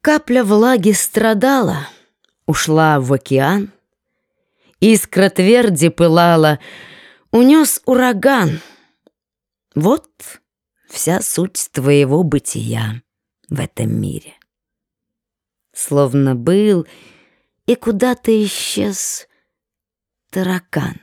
Капля влаги страдала, ушла в океан. Искра тверди пылала, унес ураган. Вот вся суть твоего бытия в этом мире. Словно был и куда-то исчез таракан.